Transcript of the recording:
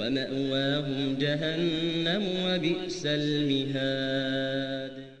ومأواهم جهنم وبئس المهاد.